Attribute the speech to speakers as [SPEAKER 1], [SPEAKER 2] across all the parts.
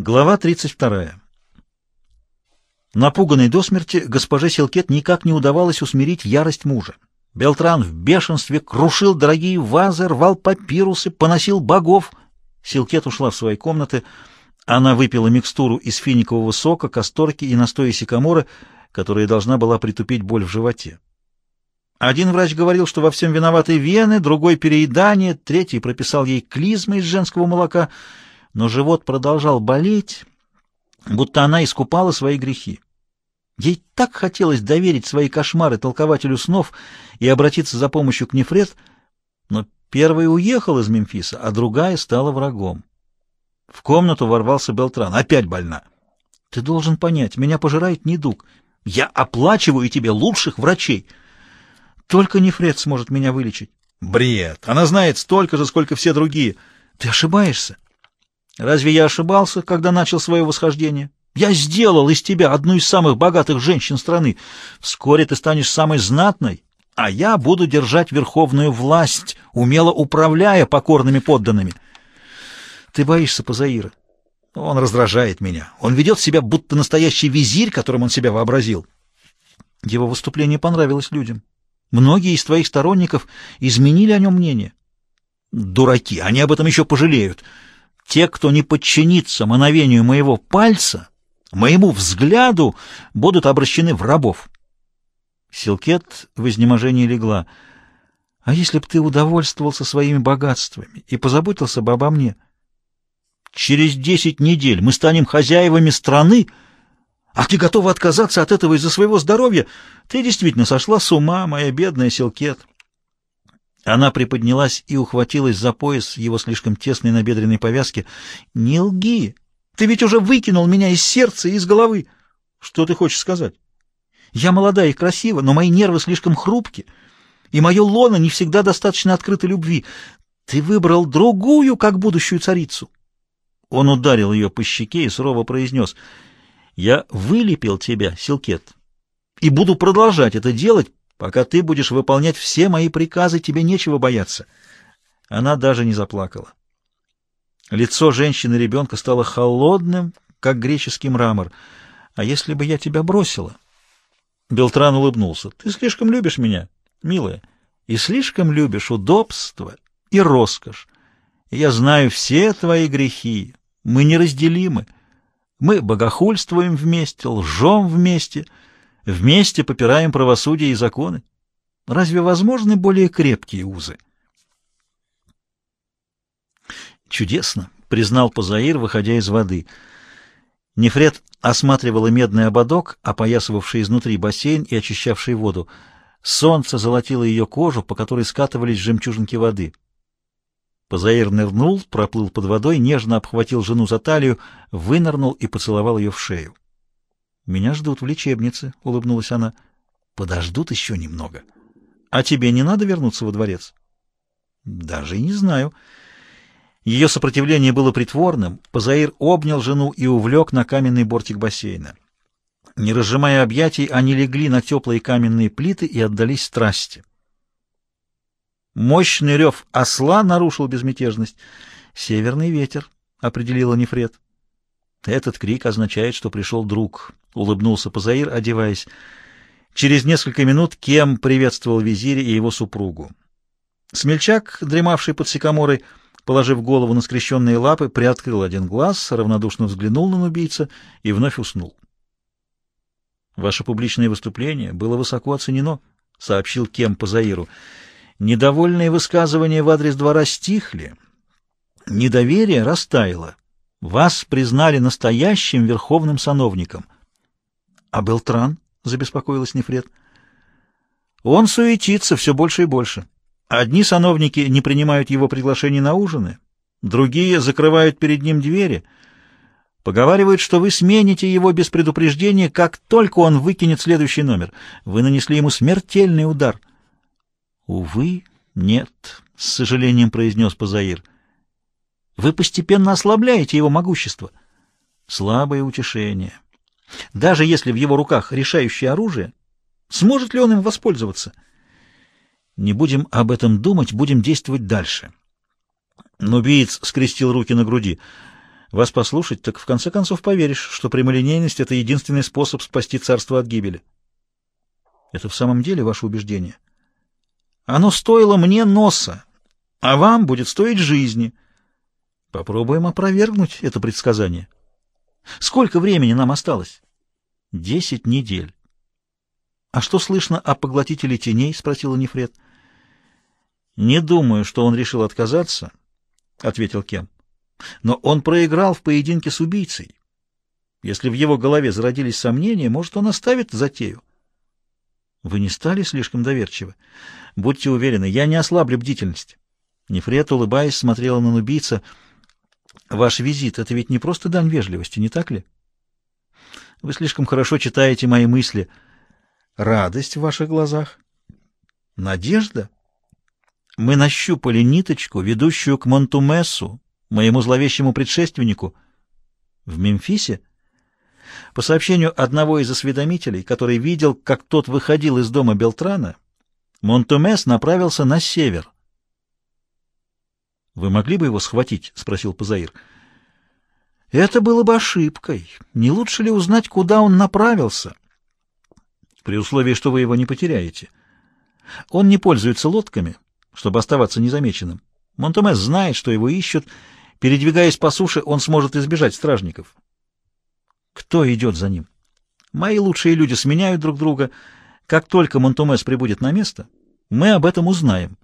[SPEAKER 1] Глава 32. Напуганный до смерти, госпоже Силкет никак не удавалось усмирить ярость мужа. Белтран в бешенстве крушил дорогие вазы, рвал папирусы, поносил богов. Силкет ушла в свои комнаты. Она выпила микстуру из финикового сока, касторки и настоя сикамора, которая должна была притупить боль в животе. Один врач говорил, что во всем виноваты вены, другой — переедание, третий прописал ей клизмы из женского молока — но живот продолжал болеть, будто она искупала свои грехи. Ей так хотелось доверить свои кошмары толкователю снов и обратиться за помощью к Нефред, но первая уехал из Мемфиса, а другая стала врагом. В комнату ворвался Белтран. «Опять больна!» «Ты должен понять, меня пожирает недуг. Я оплачиваю тебе лучших врачей. Только Нефред сможет меня вылечить». «Бред! Она знает столько же, сколько все другие. Ты ошибаешься. Разве я ошибался, когда начал свое восхождение? Я сделал из тебя одну из самых богатых женщин страны. Вскоре ты станешь самой знатной, а я буду держать верховную власть, умело управляя покорными подданными. Ты боишься Пазаира. Он раздражает меня. Он ведет себя, будто настоящий визирь, которым он себя вообразил. Его выступление понравилось людям. Многие из твоих сторонников изменили о нем мнение. Дураки, они об этом еще пожалеют. Те, кто не подчинится мановению моего пальца, моему взгляду, будут обращены в рабов. Силкет в изнеможении легла. А если б ты удовольствовался своими богатствами и позаботился бы обо мне? Через десять недель мы станем хозяевами страны, а ты готова отказаться от этого из-за своего здоровья? Ты действительно сошла с ума, моя бедная Силкет. Она приподнялась и ухватилась за пояс его слишком тесной набедренной повязки. «Не лги! Ты ведь уже выкинул меня из сердца и из головы!» «Что ты хочешь сказать?» «Я молода и красива, но мои нервы слишком хрупки, и мое лоно не всегда достаточно открыто любви. Ты выбрал другую, как будущую царицу!» Он ударил ее по щеке и сурово произнес. «Я вылепил тебя, Силкет, и буду продолжать это делать, Пока ты будешь выполнять все мои приказы, тебе нечего бояться. Она даже не заплакала. Лицо женщины-ребенка стало холодным, как греческий мрамор. А если бы я тебя бросила? Белтран улыбнулся. Ты слишком любишь меня, милая, и слишком любишь удобство и роскошь. Я знаю все твои грехи. Мы неразделимы. Мы богохульствуем вместе, лжем вместе — Вместе попираем правосудие и законы. Разве возможны более крепкие узы? Чудесно, признал Позаир, выходя из воды. Нефред осматривала медный ободок, опоясывавший изнутри бассейн и очищавший воду. Солнце золотило ее кожу, по которой скатывались жемчужинки воды. Позаир нырнул, проплыл под водой, нежно обхватил жену за талию, вынырнул и поцеловал ее в шею. «Меня ждут в лечебнице», — улыбнулась она. «Подождут еще немного. А тебе не надо вернуться во дворец?» «Даже и не знаю». Ее сопротивление было притворным. Позаир обнял жену и увлек на каменный бортик бассейна. Не разжимая объятий, они легли на теплые каменные плиты и отдались страсти. Мощный рев осла нарушил безмятежность. «Северный ветер», — определила Нефред. Этот крик означает, что пришел друг, — улыбнулся Пазаир, одеваясь. Через несколько минут Кем приветствовал визиря и его супругу. Смельчак, дремавший под сикаморой, положив голову на скрещенные лапы, приоткрыл один глаз, равнодушно взглянул на убийца и вновь уснул. «Ваше публичное выступление было высоко оценено», — сообщил Кем Пазаиру. «Недовольные высказывания в адрес двора стихли, недоверие растаяло». Вас признали настоящим верховным сановником. — А Белтран? — забеспокоилась Нефред. — Он суетится все больше и больше. Одни сановники не принимают его приглашений на ужины, другие закрывают перед ним двери. Поговаривают, что вы смените его без предупреждения, как только он выкинет следующий номер. Вы нанесли ему смертельный удар. — Увы, нет, — с сожалением произнес Пазаир. — вы постепенно ослабляете его могущество. Слабое утешение. Даже если в его руках решающее оружие, сможет ли он им воспользоваться? Не будем об этом думать, будем действовать дальше. Нубиец скрестил руки на груди. Вас послушать, так в конце концов поверишь, что прямолинейность — это единственный способ спасти царство от гибели. Это в самом деле ваше убеждение? Оно стоило мне носа, а вам будет стоить жизни. Попробуем опровергнуть это предсказание. Сколько времени нам осталось? Десять недель. А что слышно о поглотителе теней? — спросила Нефред. Не думаю, что он решил отказаться, — ответил Кем. Но он проиграл в поединке с убийцей. Если в его голове зародились сомнения, может, он оставит затею. Вы не стали слишком доверчивы? Будьте уверены, я не ослаблю бдительность. Нефред, улыбаясь, смотрела на нубийца. Ваш визит — это ведь не просто дань вежливости, не так ли? Вы слишком хорошо читаете мои мысли. Радость в ваших глазах? Надежда? Мы нащупали ниточку, ведущую к Монтумесу, моему зловещему предшественнику, в Мемфисе. По сообщению одного из осведомителей, который видел, как тот выходил из дома Белтрана, Монтумес направился на север. «Вы могли бы его схватить?» — спросил Пазаир. «Это было бы ошибкой. Не лучше ли узнать, куда он направился?» «При условии, что вы его не потеряете. Он не пользуется лодками, чтобы оставаться незамеченным. Монтумес знает, что его ищут. Передвигаясь по суше, он сможет избежать стражников. Кто идет за ним? Мои лучшие люди сменяют друг друга. Как только Монтумес прибудет на место, мы об этом узнаем.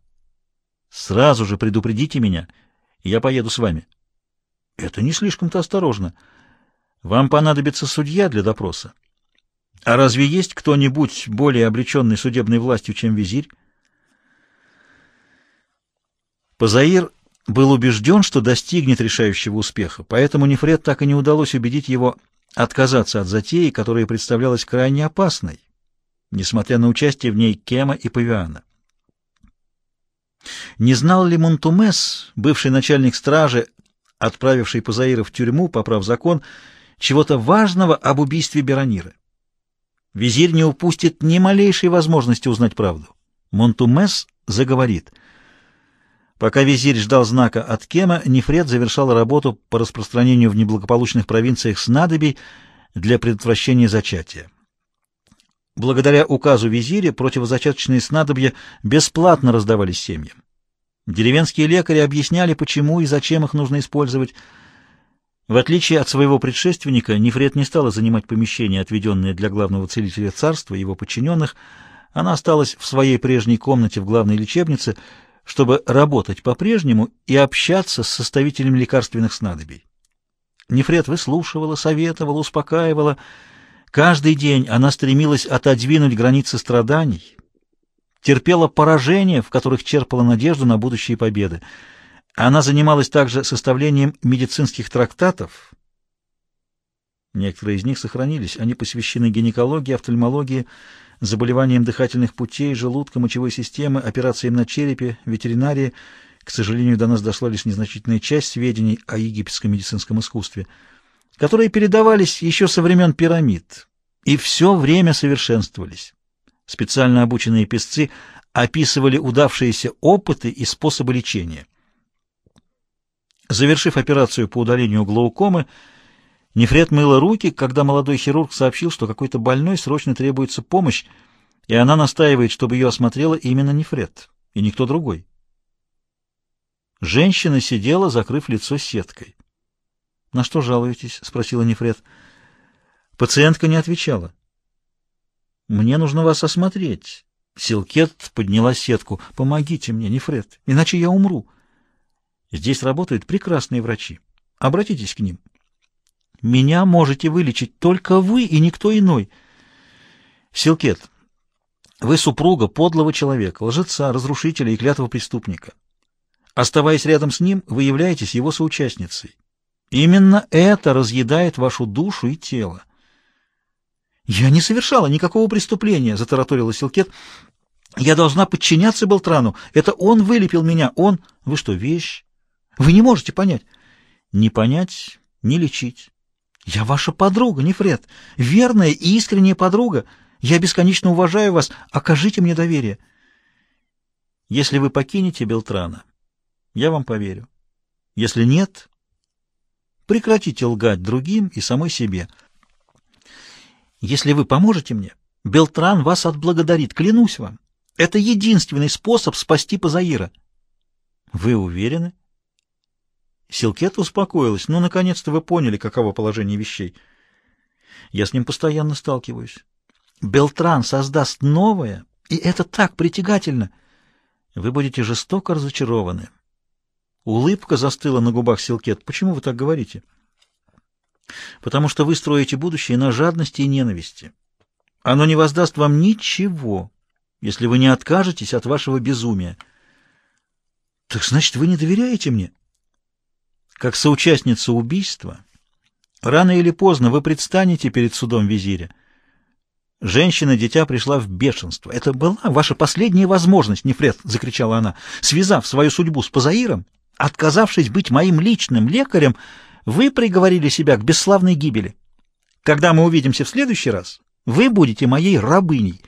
[SPEAKER 1] Сразу же предупредите меня, и я поеду с вами. Это не слишком-то осторожно. Вам понадобится судья для допроса. А разве есть кто-нибудь более облеченный судебной властью, чем визирь? Позаир был убежден, что достигнет решающего успеха, поэтому Нефред так и не удалось убедить его отказаться от затеи, которая представлялась крайне опасной, несмотря на участие в ней Кема и Павиана. Не знал ли Монтумес, бывший начальник стражи, отправивший Пазаира в тюрьму, поправ закон, чего-то важного об убийстве Берониры? Визирь не упустит ни малейшей возможности узнать правду. Монтумес заговорит — Пока визирь ждал знака от Кема, Нефред завершал работу по распространению в неблагополучных провинциях снадобий для предотвращения зачатия. Благодаря указу визиря противозачаточные снадобья бесплатно раздавались семьям. Деревенские лекари объясняли, почему и зачем их нужно использовать. В отличие от своего предшественника, Нефред не стала занимать помещение, отведенное для главного целителя царства и его подчиненных. Она осталась в своей прежней комнате в главной лечебнице, чтобы работать по-прежнему и общаться с составителем лекарственных снадобий. Нефред выслушивала, советовала, успокаивала. Каждый день она стремилась отодвинуть границы страданий, терпела поражения, в которых черпала надежду на будущие победы. Она занималась также составлением медицинских трактатов. Некоторые из них сохранились. Они посвящены гинекологии, офтальмологии, заболеваниям дыхательных путей, желудка, мочевой системы, операциям на черепе, ветеринарии. К сожалению, до нас дошла лишь незначительная часть сведений о египетском медицинском искусстве, которые передавались еще со времен пирамид и все время совершенствовались. Специально обученные песцы описывали удавшиеся опыты и способы лечения. Завершив операцию по удалению глаукомы, Нефред мыла руки, когда молодой хирург сообщил, что какой-то больной срочно требуется помощь, и она настаивает, чтобы ее осмотрела именно Нефред, и никто другой. Женщина сидела, закрыв лицо сеткой. — На что жалуетесь? — спросила Нефред. Пациентка не отвечала. — Мне нужно вас осмотреть. Силкет подняла сетку. — Помогите мне, Нефред, иначе я умру. Здесь работают прекрасные врачи. Обратитесь к ним. — меня можете вылечить только вы и никто иной. Силкет, вы супруга подлого человека, лжеца, разрушителя и клятого преступника. Оставаясь рядом с ним, вы являетесь его соучастницей. Именно это разъедает вашу душу и тело. «Я не совершала никакого преступления», — затараторила Силкет. «Я должна подчиняться Белтрану. Это он вылепил меня, он...» «Вы что, вещь? Вы не можете понять». «Не понять, не лечить. Я ваша подруга, Нефред, верная и искренняя подруга. Я бесконечно уважаю вас. Окажите мне доверие. Если вы покинете Белтрана, я вам поверю. Если нет, Прекратите лгать другим и самой себе. Если вы поможете мне, Белтран вас отблагодарит, клянусь вам. Это единственный способ спасти Пазаира. Вы уверены? Силкет успокоилась. Ну, наконец-то вы поняли, каково положение вещей. Я с ним постоянно сталкиваюсь. Белтран создаст новое, и это так притягательно. Вы будете жестоко разочарованы. Улыбка застыла на губах Силкет. Почему вы так говорите? Потому что вы строите будущее на жадности и ненависти. Оно не воздаст вам ничего, если вы не откажетесь от вашего безумия. Так значит, вы не доверяете мне? Как соучастница убийства, рано или поздно вы предстанете перед судом визиря. Женщина-дитя пришла в бешенство. «Это была ваша последняя возможность, Нефред!» — закричала она. «Связав свою судьбу с Пазаиром, отказавшись быть моим личным лекарем, вы приговорили себя к бесславной гибели. Когда мы увидимся в следующий раз, вы будете моей рабыней».